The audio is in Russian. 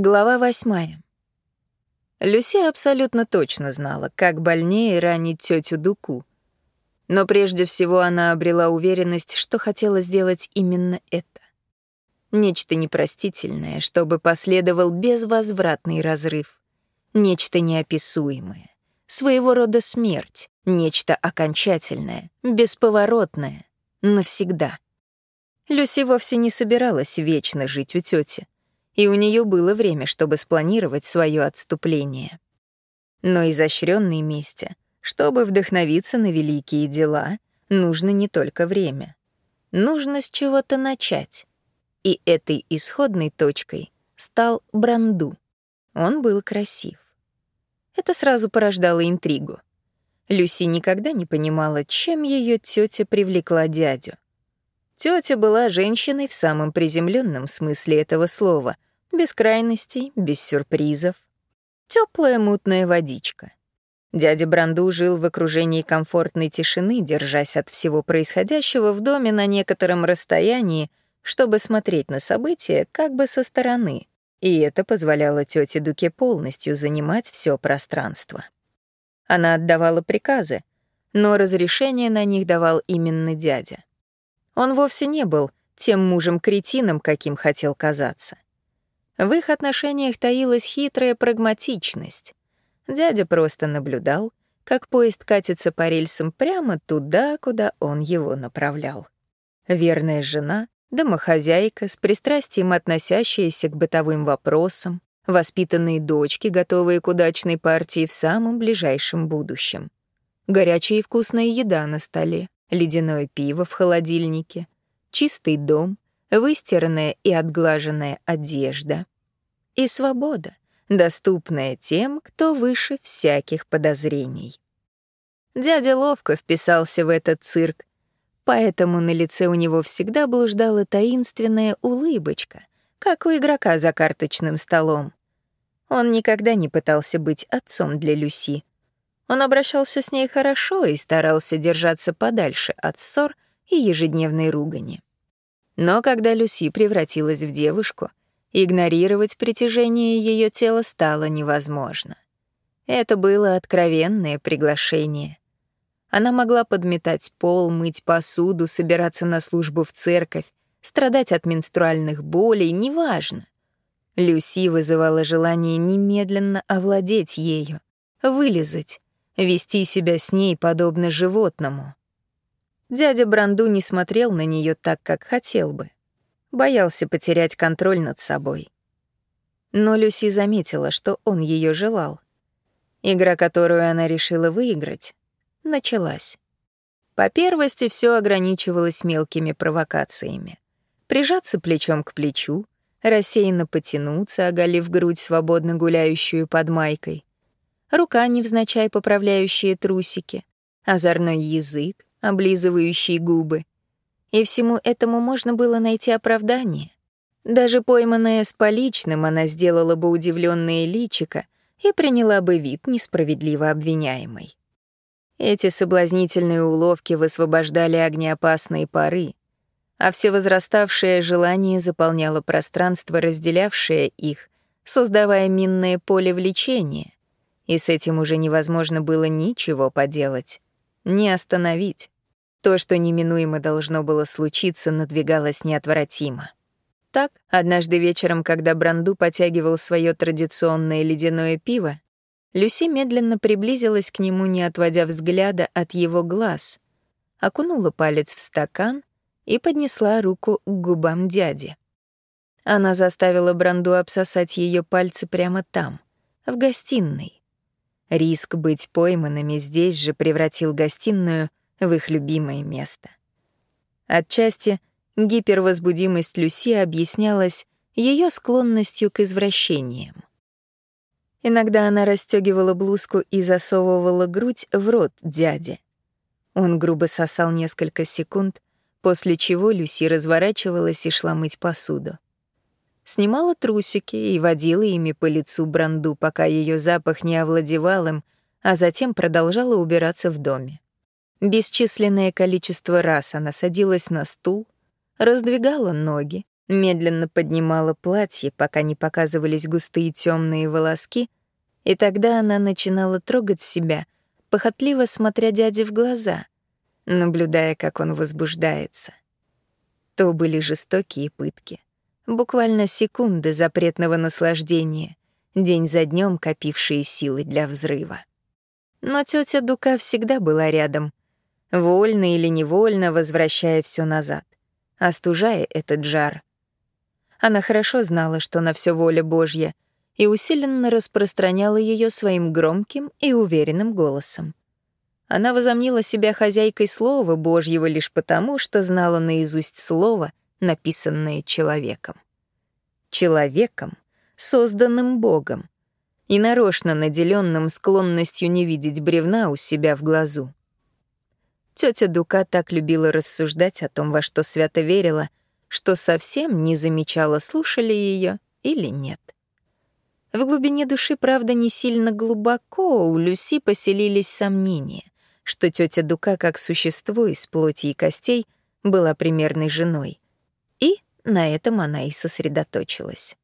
Глава восьмая. Люси абсолютно точно знала, как больнее ранить тетю Дуку. Но прежде всего она обрела уверенность, что хотела сделать именно это. Нечто непростительное, чтобы последовал безвозвратный разрыв. Нечто неописуемое. Своего рода смерть. Нечто окончательное, бесповоротное. Навсегда. Люси вовсе не собиралась вечно жить у тети и у нее было время, чтобы спланировать свое отступление. Но изощренной мести, чтобы вдохновиться на великие дела, нужно не только время. Нужно с чего-то начать. И этой исходной точкой стал Бранду. Он был красив. Это сразу порождало интригу. Люси никогда не понимала, чем ее тетя привлекла дядю. Тетя была женщиной в самом приземленном смысле этого слова — без крайностей, без сюрпризов. Теплая мутная водичка. Дядя Бранду жил в окружении комфортной тишины, держась от всего происходящего в доме на некотором расстоянии, чтобы смотреть на события как бы со стороны. И это позволяло тете Дуке полностью занимать все пространство. Она отдавала приказы, но разрешение на них давал именно дядя. Он вовсе не был тем мужем-кретином, каким хотел казаться. В их отношениях таилась хитрая прагматичность. Дядя просто наблюдал, как поезд катится по рельсам прямо туда, куда он его направлял. Верная жена, домохозяйка, с пристрастием относящаяся к бытовым вопросам, воспитанные дочки, готовые к удачной партии в самом ближайшем будущем. Горячая и вкусная еда на столе, ледяное пиво в холодильнике, чистый дом, выстиранная и отглаженная одежда. И свобода, доступная тем, кто выше всяких подозрений. Дядя ловко вписался в этот цирк, поэтому на лице у него всегда блуждала таинственная улыбочка, как у игрока за карточным столом. Он никогда не пытался быть отцом для Люси. Он обращался с ней хорошо и старался держаться подальше от ссор и ежедневной ругани. Но когда Люси превратилась в девушку, игнорировать притяжение ее тела стало невозможно. Это было откровенное приглашение. Она могла подметать пол, мыть посуду, собираться на службу в церковь, страдать от менструальных болей, неважно. Люси вызывала желание немедленно овладеть ею, вылезать, вести себя с ней подобно животному. Дядя Бранду не смотрел на нее так, как хотел бы. Боялся потерять контроль над собой. Но Люси заметила, что он ее желал. Игра, которую она решила выиграть, началась. По первости все ограничивалось мелкими провокациями. Прижаться плечом к плечу, рассеянно потянуться, оголив грудь, свободно гуляющую под майкой, рука, невзначай поправляющая трусики, озорной язык, облизывающий губы. И всему этому можно было найти оправдание. Даже пойманная с поличным, она сделала бы удивленное личико и приняла бы вид несправедливо обвиняемой. Эти соблазнительные уловки высвобождали огнеопасные пары, а всевозраставшее желание заполняло пространство, разделявшее их, создавая минное поле влечения, и с этим уже невозможно было ничего поделать не остановить. То, что неминуемо должно было случиться, надвигалось неотвратимо. Так, однажды вечером, когда Бранду потягивал свое традиционное ледяное пиво, Люси медленно приблизилась к нему, не отводя взгляда от его глаз, окунула палец в стакан и поднесла руку к губам дяди. Она заставила Бранду обсосать ее пальцы прямо там, в гостиной. Риск быть пойманными здесь же превратил гостиную в их любимое место. Отчасти гипервозбудимость Люси объяснялась ее склонностью к извращениям. Иногда она расстегивала блузку и засовывала грудь в рот дяде. Он грубо сосал несколько секунд, после чего Люси разворачивалась и шла мыть посуду снимала трусики и водила ими по лицу Бранду, пока ее запах не овладевал им, а затем продолжала убираться в доме. Бесчисленное количество раз она садилась на стул, раздвигала ноги, медленно поднимала платье, пока не показывались густые темные волоски, и тогда она начинала трогать себя, похотливо смотря дяде в глаза, наблюдая, как он возбуждается. То были жестокие пытки, буквально секунды запретного наслаждения, день за днем копившие силы для взрыва. Но тетя Дука всегда была рядом, вольно или невольно возвращая все назад, остужая этот жар. Она хорошо знала, что на все воля Божья, и усиленно распространяла ее своим громким и уверенным голосом. Она возомнила себя хозяйкой Слова Божьего лишь потому, что знала наизусть слово, написанное человеком. Человеком, созданным Богом, и нарочно наделенным склонностью не видеть бревна у себя в глазу. Тетя Дука так любила рассуждать о том, во что свято верила, что совсем не замечала, слушали ее или нет. В глубине души, правда, не сильно глубоко, у Люси поселились сомнения, что тетя Дука, как существо из плоти и костей, была примерной женой. На этом она и сосредоточилась.